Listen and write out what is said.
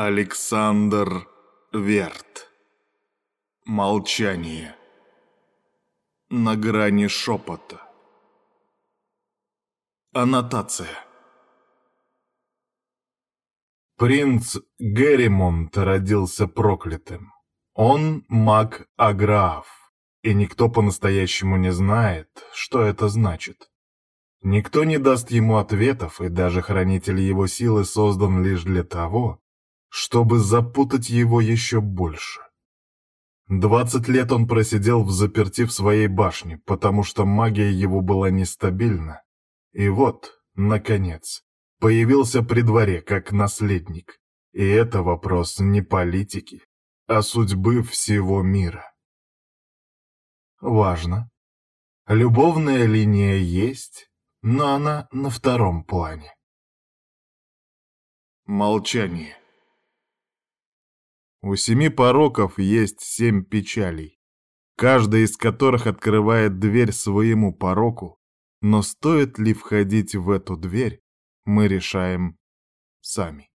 Александр Верт. Молчание. На грани шепота. Аннотация. Принц Герримонт родился проклятым. Он маг Аграф, и никто по-настоящему не знает, что это значит. Никто не даст ему ответов, и даже хранитель его силы создан лишь для того, чтобы запутать его еще больше. Двадцать лет он просидел в заперти в своей башне, потому что магия его была нестабильна. И вот, наконец, появился при дворе как наследник. И это вопрос не политики, а судьбы всего мира. Важно. Любовная линия есть, но она на втором плане. Молчание. У семи пороков есть семь печалей, каждая из которых открывает дверь своему пороку, но стоит ли входить в эту дверь, мы решаем сами.